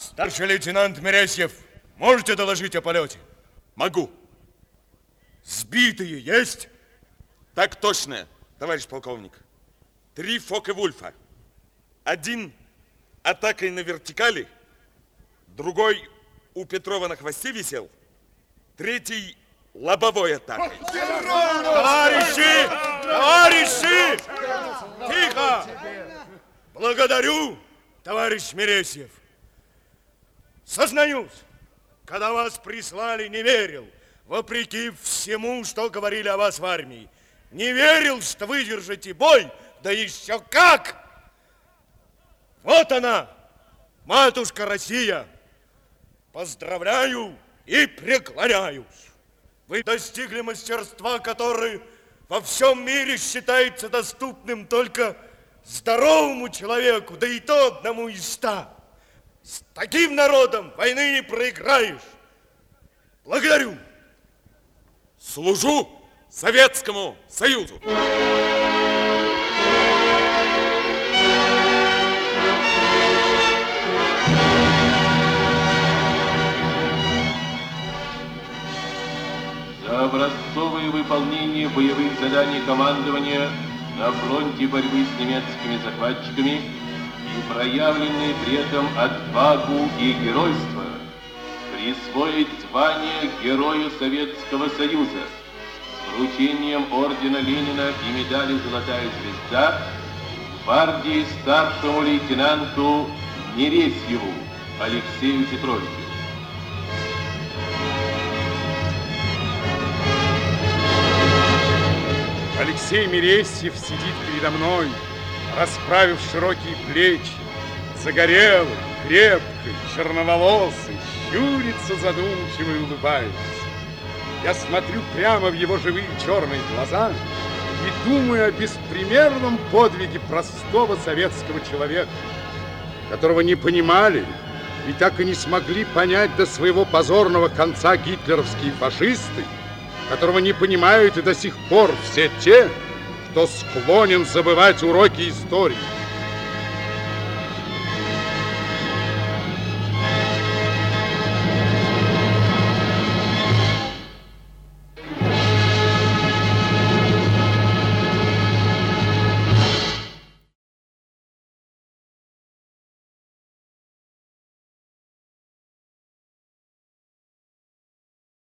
Старший лейтенант Мересьев, можете доложить о полете? Могу. Сбитые есть? Так точно, товарищ полковник. Три Фоке-Вульфа. Один атакой на вертикали, другой у Петрова на хвосте висел, третий лобовой атакой. Товарищи! Товарищи! Тихо! Благодарю, товарищ Мересьев. Сознаюсь, когда вас прислали, не верил, вопреки всему, что говорили о вас в армии. Не верил, что выдержите бой, да еще как! Вот она, матушка Россия. Поздравляю и преклоняюсь. Вы достигли мастерства, которое во всем мире считается доступным только здоровому человеку, да и то одному из ста. С таким народом войны не проиграешь. Благодарю. Служу Советскому Союзу. За образцовое выполнение боевых заданий командования на фронте борьбы с немецкими захватчиками и проявленные при этом отвагу и геройство присвоить звание Героя Советского Союза с вручением ордена Ленина и медали «Золотая звезда» гвардии старшему лейтенанту Нересьеву Алексею Петровичу. Алексей Мересьев сидит передо мной, расправив широкие плечи, загорелый, крепкий, черноволосый, щурится задумчиво и улыбается. Я смотрю прямо в его живые черные глаза и думаю о беспримерном подвиге простого советского человека, которого не понимали и так и не смогли понять до своего позорного конца гитлеровские фашисты, которого не понимают и до сих пор все те, кто склонен забывать уроки истории.